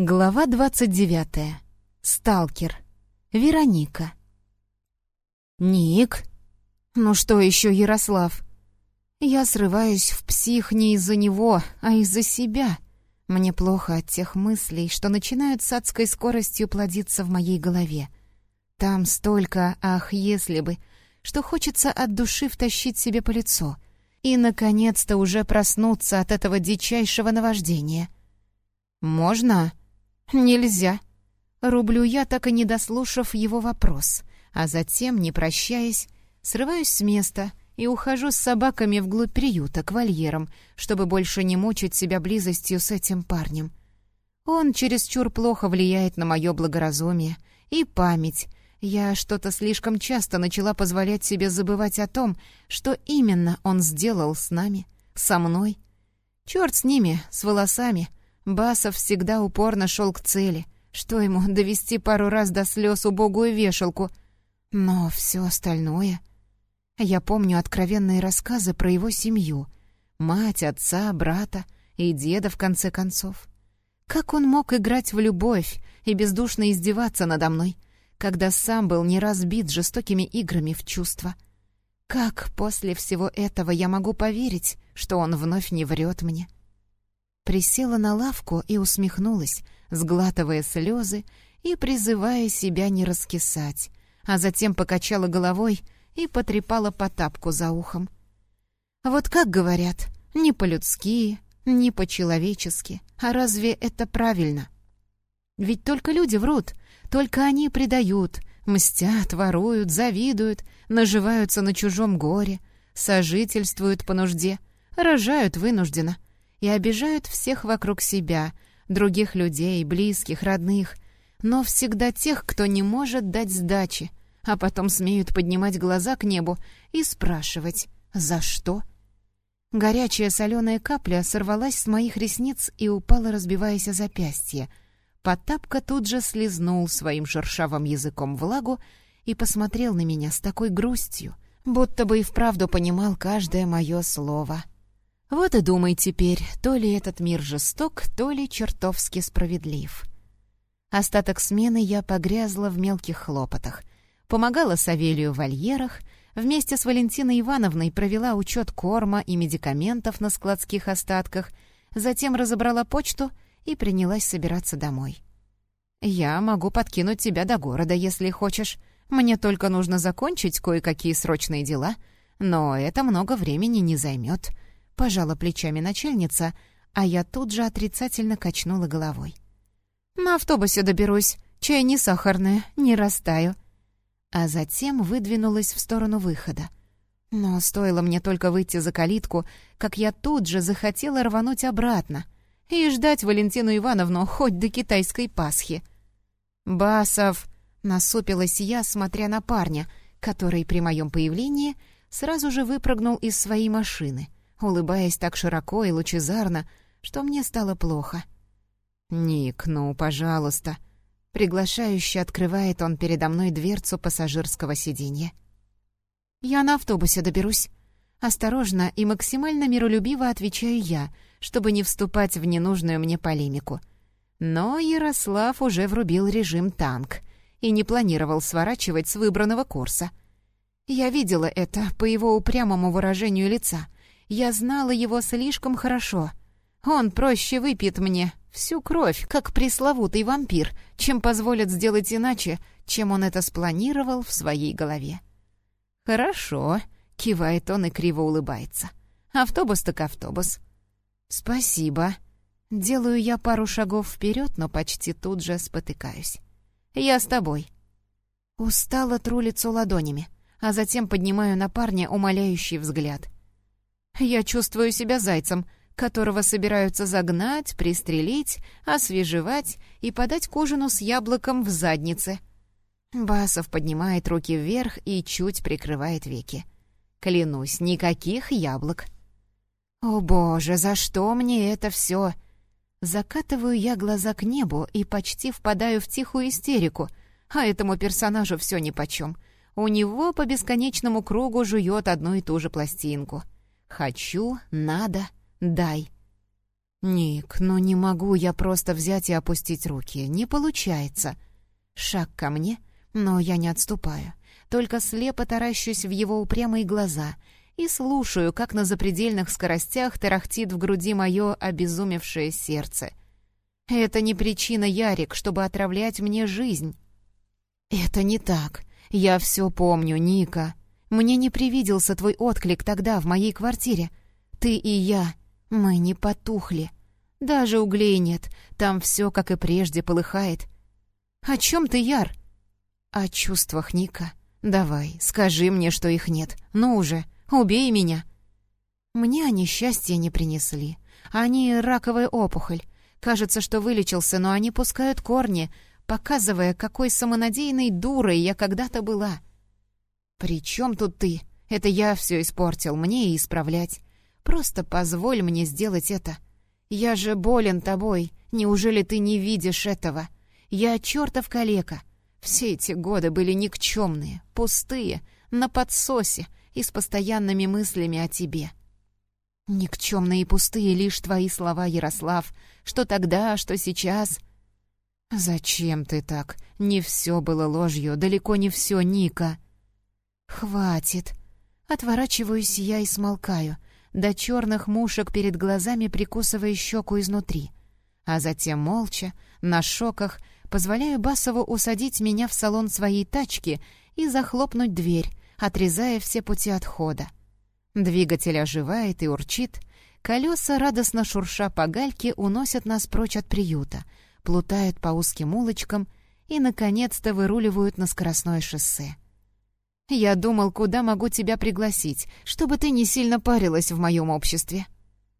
Глава 29. Сталкер. Вероника. «Ник? Ну что еще, Ярослав?» «Я срываюсь в псих не из-за него, а из-за себя. Мне плохо от тех мыслей, что начинают с адской скоростью плодиться в моей голове. Там столько «ах, если бы», что хочется от души втащить себе по лицо и, наконец-то, уже проснуться от этого дичайшего наваждения». «Можно?» «Нельзя!» Рублю я, так и не дослушав его вопрос, а затем, не прощаясь, срываюсь с места и ухожу с собаками вглубь приюта к вольерам, чтобы больше не мучить себя близостью с этим парнем. Он чересчур плохо влияет на мое благоразумие и память. Я что-то слишком часто начала позволять себе забывать о том, что именно он сделал с нами, со мной. Черт с ними, с волосами — Басов всегда упорно шел к цели. Что ему, довести пару раз до слез убогую вешалку? Но все остальное... Я помню откровенные рассказы про его семью. Мать, отца, брата и деда, в конце концов. Как он мог играть в любовь и бездушно издеваться надо мной, когда сам был не разбит жестокими играми в чувства? Как после всего этого я могу поверить, что он вновь не врет мне?» Присела на лавку и усмехнулась, сглатывая слезы и призывая себя не раскисать, а затем покачала головой и потрепала по тапку за ухом. «Вот как говорят, не по-людски, не по-человечески, а разве это правильно? Ведь только люди врут, только они предают, мстят, воруют, завидуют, наживаются на чужом горе, сожительствуют по нужде, рожают вынужденно — и обижают всех вокруг себя, других людей, близких, родных, но всегда тех, кто не может дать сдачи, а потом смеют поднимать глаза к небу и спрашивать «За что?». Горячая соленая капля сорвалась с моих ресниц и упала, разбиваясь о запястье. Потапка тут же слезнул своим шершавым языком влагу и посмотрел на меня с такой грустью, будто бы и вправду понимал каждое мое слово — вот и думай теперь, то ли этот мир жесток, то ли чертовски справедлив. Остаток смены я погрязла в мелких хлопотах. Помогала Савелию в вольерах, вместе с Валентиной Ивановной провела учет корма и медикаментов на складских остатках, затем разобрала почту и принялась собираться домой. «Я могу подкинуть тебя до города, если хочешь. Мне только нужно закончить кое-какие срочные дела, но это много времени не займет», Пожала плечами начальница, а я тут же отрицательно качнула головой. «На автобусе доберусь. Чай не сахарный, не растаю». А затем выдвинулась в сторону выхода. Но стоило мне только выйти за калитку, как я тут же захотела рвануть обратно и ждать Валентину Ивановну хоть до китайской Пасхи. «Басов!» — насупилась я, смотря на парня, который при моем появлении сразу же выпрыгнул из своей машины — улыбаясь так широко и лучезарно, что мне стало плохо. «Ник, ну, пожалуйста!» Приглашающе открывает он передо мной дверцу пассажирского сиденья. «Я на автобусе доберусь». Осторожно и максимально миролюбиво отвечаю я, чтобы не вступать в ненужную мне полемику. Но Ярослав уже врубил режим танк и не планировал сворачивать с выбранного курса. Я видела это по его упрямому выражению лица — я знала его слишком хорошо. Он проще выпьет мне всю кровь, как пресловутый вампир, чем позволит сделать иначе, чем он это спланировал в своей голове. «Хорошо», — кивает он и криво улыбается. «Автобус так автобус». «Спасибо». Делаю я пару шагов вперед, но почти тут же спотыкаюсь. «Я с тобой». Устало тру лицо ладонями, а затем поднимаю на парня умоляющий взгляд — я чувствую себя зайцем, которого собираются загнать, пристрелить, освежевать и подать к ужину с яблоком в заднице. Басов поднимает руки вверх и чуть прикрывает веки. Клянусь, никаких яблок. О боже, за что мне это все? Закатываю я глаза к небу и почти впадаю в тихую истерику, а этому персонажу все нипочем. У него по бесконечному кругу жует одну и ту же пластинку — Хочу, надо, дай. «Ник, ну не могу я просто взять и опустить руки. Не получается». Шаг ко мне, но я не отступаю. Только слепо таращусь в его упрямые глаза и слушаю, как на запредельных скоростях тарахтит в груди мое обезумевшее сердце. Это не причина, Ярик, чтобы отравлять мне жизнь. Это не так. Я все помню, Ника. Мне не привиделся твой отклик тогда в моей квартире. Ты и я, мы не потухли. Даже углей нет, там все, как и прежде, полыхает. О чем ты, Яр? О чувствах, Ника. Давай, скажи мне, что их нет. Ну уже, убей меня. Мне они счастья не принесли. Они раковая опухоль. Кажется, что вылечился, но они пускают корни, показывая, какой самонадеянной дурой я когда-то была. «При чем тут ты? Это я все испортил, мне и исправлять. Просто позволь мне сделать это. Я же болен тобой, неужели ты не видишь этого? Я чертов калека. Все эти годы были никчемные, пустые, на подсосе и с постоянными мыслями о тебе». «Никчемные и пустые лишь твои слова, Ярослав, что тогда, что сейчас...» «Зачем ты так? Не все было ложью, далеко не все, Ника». «Хватит». Отворачиваюсь я и смолкаю, до черных мушек перед глазами прикусывая щеку изнутри. А затем молча, на шоках, позволяю Басову усадить меня в салон своей тачки и захлопнуть дверь, отрезая все пути отхода. Двигатель оживает и урчит, колеса, радостно шурша по гальке, уносят нас прочь от приюта, плутают по узким улочкам и, наконец-то, выруливают на скоростное шоссе. «Я думал, куда могу тебя пригласить, чтобы ты не сильно парилась в моем обществе».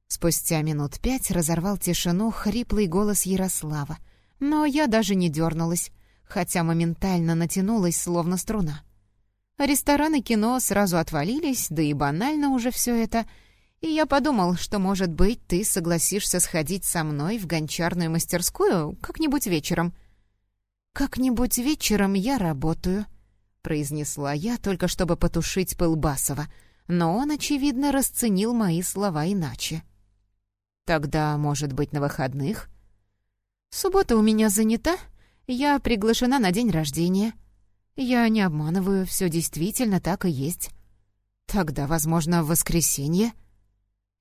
Спустя минут пять разорвал тишину хриплый голос Ярослава, но я даже не дернулась, хотя моментально натянулась, словно струна. Рестораны кино сразу отвалились, да и банально уже все это. И я подумал, что, может быть, ты согласишься сходить со мной в гончарную мастерскую как-нибудь вечером. «Как-нибудь вечером я работаю», — произнесла я, только чтобы потушить пыл Басова, но он, очевидно, расценил мои слова иначе. «Тогда, может быть, на выходных?» «Суббота у меня занята, я приглашена на день рождения». «Я не обманываю, все действительно так и есть». «Тогда, возможно, в воскресенье?»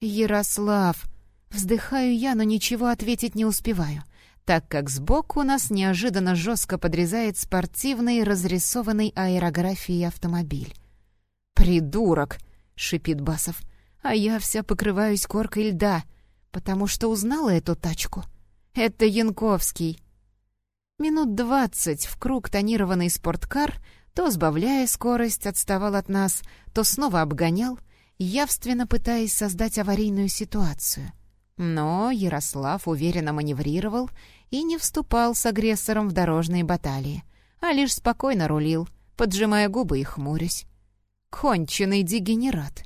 «Ярослав!» Вздыхаю я, но ничего ответить не успеваю, так как сбоку нас неожиданно жестко подрезает спортивный разрисованный аэрографией автомобиль. «Придурок!» — шипит Басов. А я вся покрываюсь коркой льда, потому что узнала эту тачку. Это Янковский. Минут двадцать в круг тонированный спорткар, то сбавляя скорость, отставал от нас, то снова обгонял, явственно пытаясь создать аварийную ситуацию. Но Ярослав уверенно маневрировал и не вступал с агрессором в дорожные баталии, а лишь спокойно рулил, поджимая губы и хмурясь. Конченый дегенерат.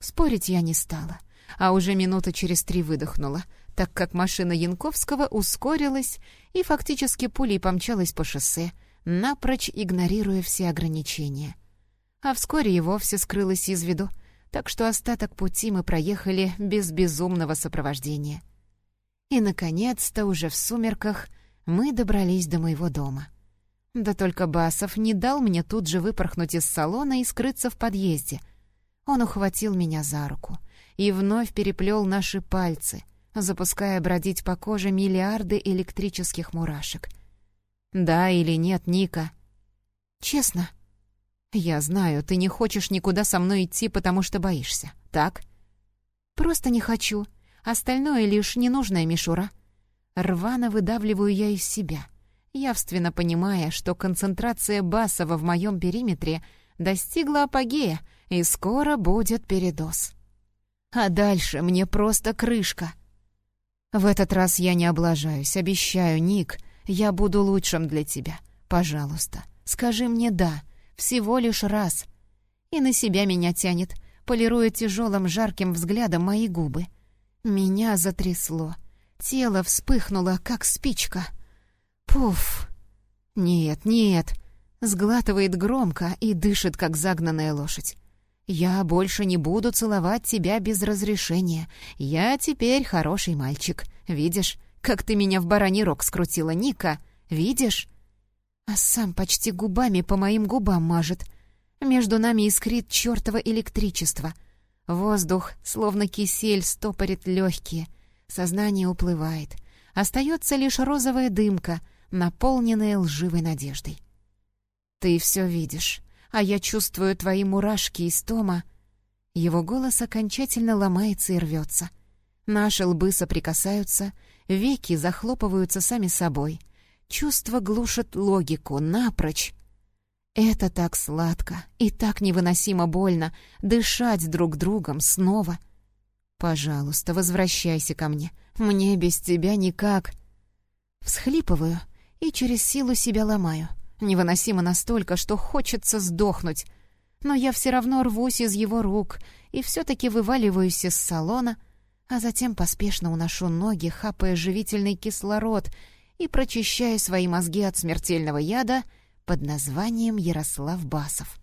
Спорить я не стала, а уже минуты через три выдохнула — так как машина Янковского ускорилась и фактически пулей помчалась по шоссе, напрочь игнорируя все ограничения. А вскоре и вовсе скрылась из виду, так что остаток пути мы проехали без безумного сопровождения. И, наконец-то, уже в сумерках мы добрались до моего дома. Да только Басов не дал мне тут же выпорхнуть из салона и скрыться в подъезде. Он ухватил меня за руку и вновь переплел наши пальцы — запуская бродить по коже миллиарды электрических мурашек. «Да или нет, Ника?» «Честно?» «Я знаю, ты не хочешь никуда со мной идти, потому что боишься, так?» «Просто не хочу. Остальное лишь ненужная мишура». Рвано выдавливаю я из себя, явственно понимая, что концентрация Басова в моем периметре достигла апогея, и скоро будет передоз. А дальше мне просто крышка — в этот раз я не облажаюсь, обещаю, Ник, я буду лучшим для тебя. Пожалуйста, скажи мне «да», всего лишь раз. И на себя меня тянет, полируя тяжелым жарким взглядом мои губы. Меня затрясло. Тело вспыхнуло, как спичка. Пуф! Нет, нет! Сглатывает громко и дышит, как загнанная лошадь. «Я больше не буду целовать тебя без разрешения. Я теперь хороший мальчик. Видишь, как ты меня в бараний рог скрутила, Ника? Видишь?» А сам почти губами по моим губам мажет. Между нами искрит чертово электричество. Воздух, словно кисель, стопорит легкие. Сознание уплывает. Остается лишь розовая дымка, наполненная лживой надеждой. «Ты все видишь а я чувствую твои мурашки из тома. Его голос окончательно ломается и рвется. Наши лбы соприкасаются, веки захлопываются сами собой. Чувство глушит логику напрочь. Это так сладко и так невыносимо больно дышать друг другом снова. Пожалуйста, возвращайся ко мне. Мне без тебя никак. Всхлипываю и через силу себя ломаю. Невыносимо настолько, что хочется сдохнуть. Но я все равно рвусь из его рук и все-таки вываливаюсь из салона, а затем поспешно уношу ноги, хапая живительный кислород и прочищая свои мозги от смертельного яда под названием Ярослав Басов.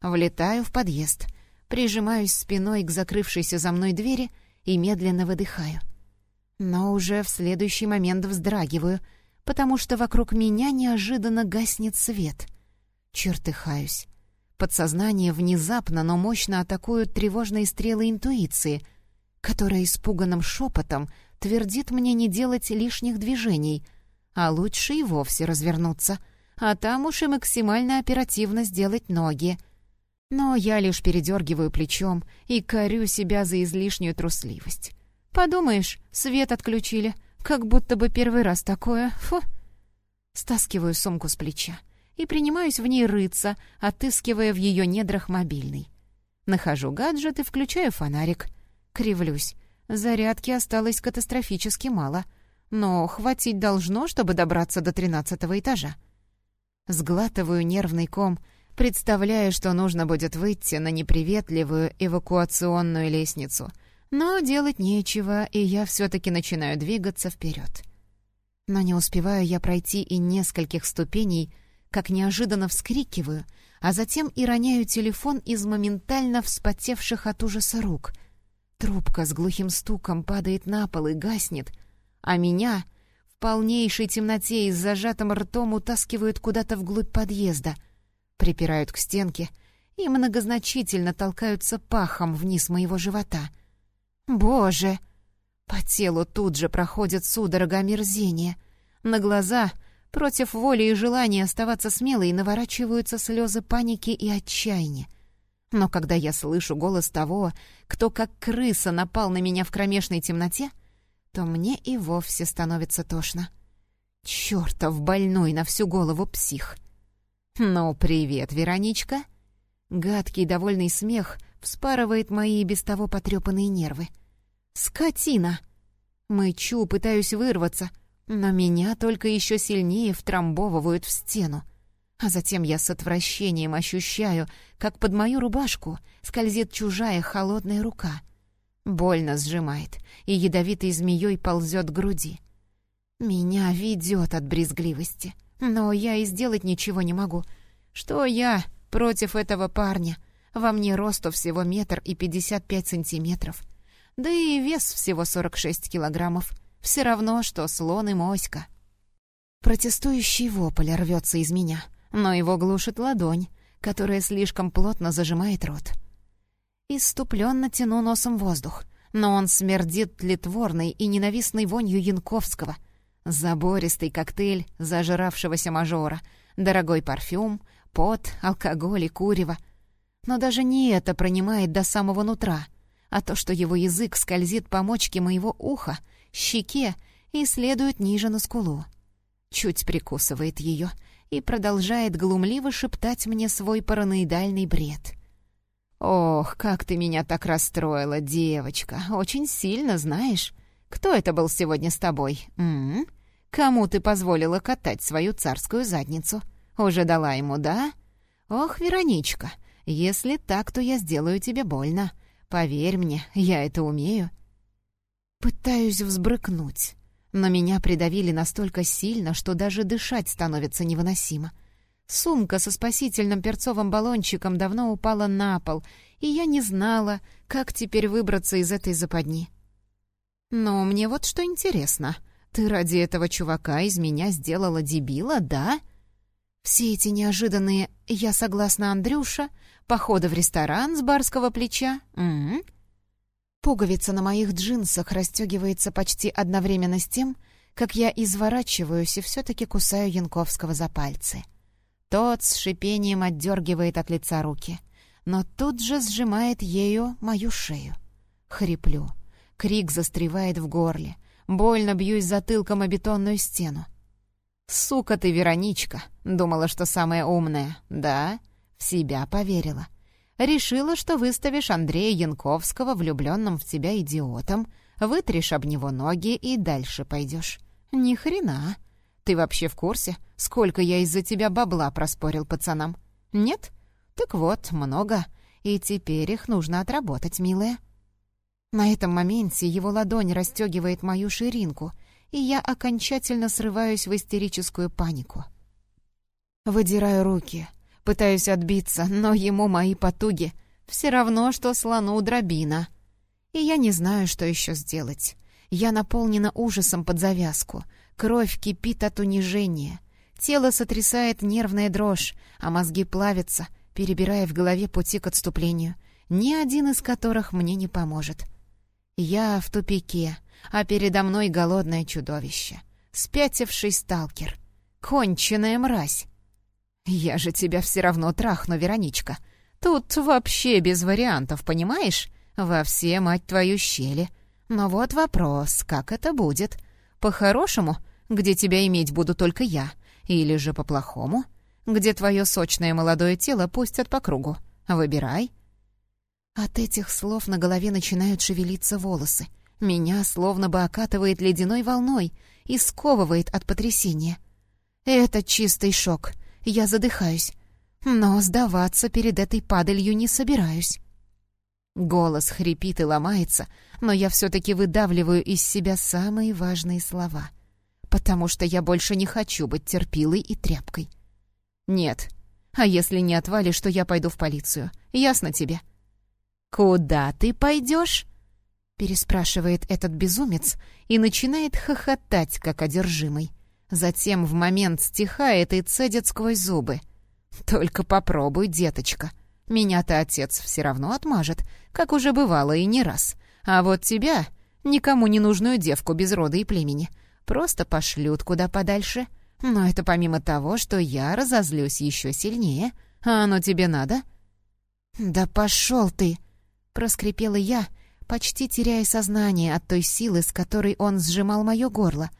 Влетаю в подъезд, прижимаюсь спиной к закрывшейся за мной двери и медленно выдыхаю. Но уже в следующий момент вздрагиваю — потому что вокруг меня неожиданно гаснет свет. Чертыхаюсь. Подсознание внезапно, но мощно атакуют тревожные стрелы интуиции, которая испуганным шепотом твердит мне не делать лишних движений, а лучше и вовсе развернуться, а там уж и максимально оперативно сделать ноги. Но я лишь передергиваю плечом и корю себя за излишнюю трусливость. Подумаешь, свет отключили — как будто бы первый раз такое. Фу. Стаскиваю сумку с плеча и принимаюсь в ней рыться, отыскивая в ее недрах мобильный. Нахожу гаджет и включаю фонарик. Кривлюсь. Зарядки осталось катастрофически мало, но хватить должно, чтобы добраться до тринадцатого этажа. Сглатываю нервный ком, представляя, что нужно будет выйти на неприветливую эвакуационную лестницу — но делать нечего, и я все-таки начинаю двигаться вперед. Но не успеваю я пройти и нескольких ступеней, как неожиданно вскрикиваю, а затем и роняю телефон из моментально вспотевших от ужаса рук. Трубка с глухим стуком падает на пол и гаснет, а меня в полнейшей темноте и с зажатым ртом утаскивают куда-то вглубь подъезда, припирают к стенке и многозначительно толкаются пахом вниз моего живота — Боже! По телу тут же проходит судорога омерзения. На глаза, против воли и желания оставаться смелой, наворачиваются слезы паники и отчаяния. Но когда я слышу голос того, кто как крыса напал на меня в кромешной темноте, то мне и вовсе становится тошно. Чёртов больной на всю голову псих. «Ну, привет, Вероничка!» Гадкий довольный смех вспарывает мои без того потрепанные нервы. «Скотина!» Мычу, пытаюсь вырваться, но меня только еще сильнее втрамбовывают в стену. А затем я с отвращением ощущаю, как под мою рубашку скользит чужая холодная рука. Больно сжимает, и ядовитой змеей ползет к груди. Меня ведет от брезгливости, но я и сделать ничего не могу. Что я против этого парня? Во мне росту всего метр и пятьдесят пять сантиметров. Да и вес всего 46 килограммов. Все равно, что слон и моська. Протестующий вопль рвется из меня, но его глушит ладонь, которая слишком плотно зажимает рот. Иступленно тяну носом воздух, но он смердит тлетворной и ненавистной вонью Янковского. Забористый коктейль зажиравшегося мажора, дорогой парфюм, пот, алкоголь и курево. Но даже не это пронимает до самого нутра — а то, что его язык скользит по мочке моего уха, щеке и следует ниже на скулу. Чуть прикусывает ее и продолжает глумливо шептать мне свой параноидальный бред. «Ох, как ты меня так расстроила, девочка! Очень сильно, знаешь. Кто это был сегодня с тобой? М -м? Кому ты позволила катать свою царскую задницу? Уже дала ему, да? Ох, Вероничка, если так, то я сделаю тебе больно. Поверь мне, я это умею. Пытаюсь взбрыкнуть, но меня придавили настолько сильно, что даже дышать становится невыносимо. Сумка со спасительным перцовым баллончиком давно упала на пол, и я не знала, как теперь выбраться из этой западни. «Но мне вот что интересно. Ты ради этого чувака из меня сделала дебила, да?» Все эти неожиданные «я согласна, Андрюша», походы в ресторан с барского плеча. М -м -м. Пуговица на моих джинсах расстегивается почти одновременно с тем, как я изворачиваюсь и все-таки кусаю Янковского за пальцы. Тот с шипением отдергивает от лица руки, но тут же сжимает ею мою шею. Хриплю. Крик застревает в горле. Больно бьюсь затылком о бетонную стену. «Сука ты, Вероничка!» Думала, что самая умная. Да, в себя поверила. Решила, что выставишь Андрея Янковского влюбленным в тебя идиотом, вытрешь об него ноги и дальше пойдешь. Ни хрена. Ты вообще в курсе, сколько я из-за тебя бабла проспорил пацанам? Нет? Так вот, много. И теперь их нужно отработать, милая. На этом моменте его ладонь расстегивает мою ширинку, и я окончательно срываюсь в истерическую панику. Выдираю руки, пытаюсь отбиться, но ему мои потуги все равно, что слону дробина. И я не знаю, что еще сделать. Я наполнена ужасом под завязку. Кровь кипит от унижения. Тело сотрясает нервная дрожь, а мозги плавятся, перебирая в голове пути к отступлению, ни один из которых мне не поможет. Я в тупике, а передо мной голодное чудовище. Спятивший сталкер. Конченая мразь. «Я же тебя все равно трахну, Вероничка. Тут вообще без вариантов, понимаешь? Во все, мать твою, щели. Но вот вопрос, как это будет? По-хорошему, где тебя иметь буду только я? Или же по-плохому? Где твое сочное молодое тело пустят по кругу? Выбирай». От этих слов на голове начинают шевелиться волосы. Меня словно бы окатывает ледяной волной и сковывает от потрясения. Это чистый шок. Я задыхаюсь. Но сдаваться перед этой падалью не собираюсь. Голос хрипит и ломается, но я все-таки выдавливаю из себя самые важные слова. Потому что я больше не хочу быть терпилой и тряпкой. Нет. А если не отвалишь, то я пойду в полицию. Ясно тебе? «Куда ты пойдешь?» переспрашивает этот безумец и начинает хохотать, как одержимый. Затем в момент стихает и цедит сквозь зубы. «Только попробуй, деточка. Меня-то отец все равно отмажет, как уже бывало и не раз. А вот тебя, никому не нужную девку без рода и племени, просто пошлют куда подальше. Но это помимо того, что я разозлюсь еще сильнее. А оно тебе надо?» «Да пошел ты!» — проскрипела я, — почти теряя сознание от той силы, с которой он сжимал мое горло,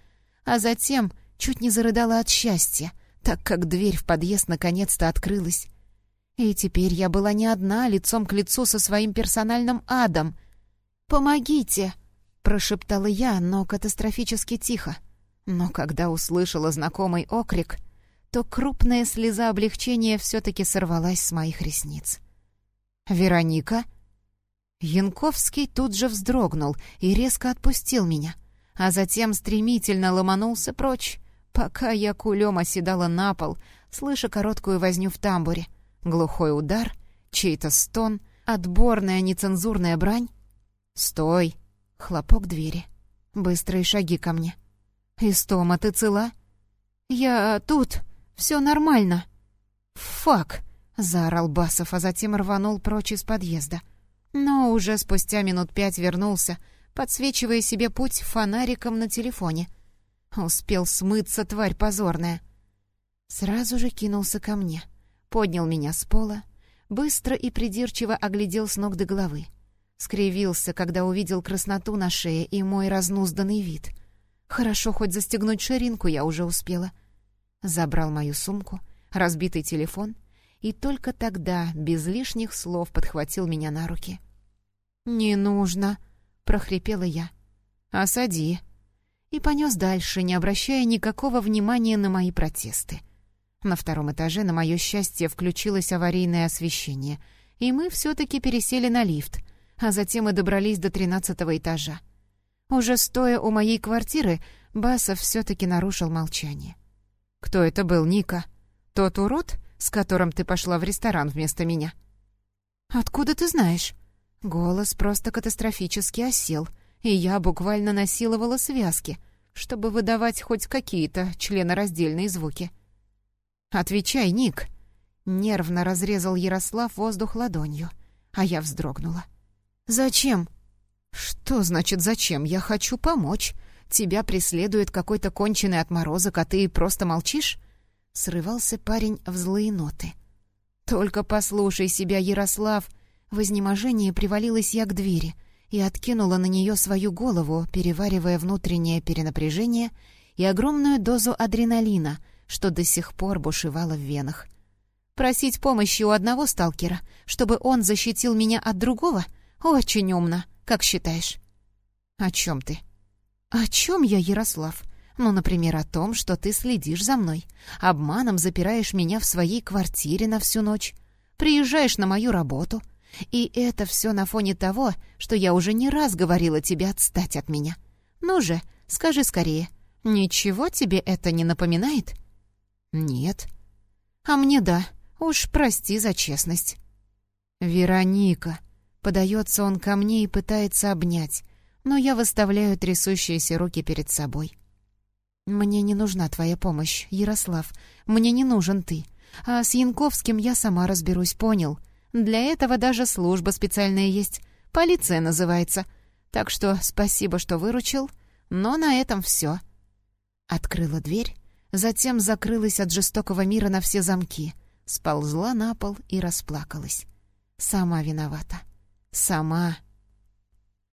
а затем чуть не зарыдала от счастья, так как дверь в подъезд наконец-то открылась. И теперь я была не одна, лицом к лицу со своим персональным адом. «Помогите!» — прошептала я, но катастрофически тихо. Но когда услышала знакомый окрик, то крупная слеза облегчения все-таки сорвалась с моих ресниц. «Вероника?» Янковский тут же вздрогнул и резко отпустил меня, а затем стремительно ломанулся прочь, пока я кулем оседала на пол, слыша короткую возню в тамбуре, глухой удар, чей-то стон, отборная нецензурная брань. «Стой!» — хлопок двери. Быстрые шаги ко мне. «Истома, ты цела?» «Я тут. Все нормально». «Фак!» — заорал Басов, а затем рванул прочь из подъезда — но уже спустя минут пять вернулся, подсвечивая себе путь фонариком на телефоне. Успел смыться, тварь позорная. Сразу же кинулся ко мне, поднял меня с пола, быстро и придирчиво оглядел с ног до головы. Скривился, когда увидел красноту на шее и мой разнузданный вид. Хорошо, хоть застегнуть ширинку я уже успела. Забрал мою сумку, разбитый телефон и только тогда, без лишних слов, подхватил меня на руки. «Не нужно», — прохрипела я. «Осади». И понес дальше, не обращая никакого внимания на мои протесты. На втором этаже, на мое счастье, включилось аварийное освещение, и мы все-таки пересели на лифт, а затем и добрались до тринадцатого этажа. Уже стоя у моей квартиры, Басов все-таки нарушил молчание. «Кто это был, Ника? Тот урод, с которым ты пошла в ресторан вместо меня?» «Откуда ты знаешь?» Голос просто катастрофически осел, и я буквально насиловала связки, чтобы выдавать хоть какие-то членораздельные звуки. «Отвечай, Ник!» Нервно разрезал Ярослав воздух ладонью, а я вздрогнула. «Зачем?» «Что значит «зачем»? Я хочу помочь. Тебя преследует какой-то конченый отморозок, а ты просто молчишь?» Срывался парень в злые ноты. «Только послушай себя, Ярослав!» В изнеможении привалилась я к двери и откинула на нее свою голову, переваривая внутреннее перенапряжение и огромную дозу адреналина, что до сих пор бушевало в венах. Просить помощи у одного сталкера, чтобы он защитил меня от другого, очень умно, как считаешь? О чем ты? О чем я, Ярослав? Ну, например, о том, что ты следишь за мной, обманом запираешь меня в своей квартире на всю ночь, приезжаешь на мою работу. И это все на фоне того, что я уже не раз говорила тебе отстать от меня. Ну же, скажи скорее, ничего тебе это не напоминает? Нет. А мне да, уж прости за честность. Вероника. Подается он ко мне и пытается обнять, но я выставляю трясущиеся руки перед собой. «Мне не нужна твоя помощь, Ярослав. Мне не нужен ты. А с Янковским я сама разберусь, понял? Для этого даже служба специальная есть. Полиция называется. Так что спасибо, что выручил, но на этом все. Открыла дверь, затем закрылась от жестокого мира на все замки, сползла на пол и расплакалась. Сама виновата. Сама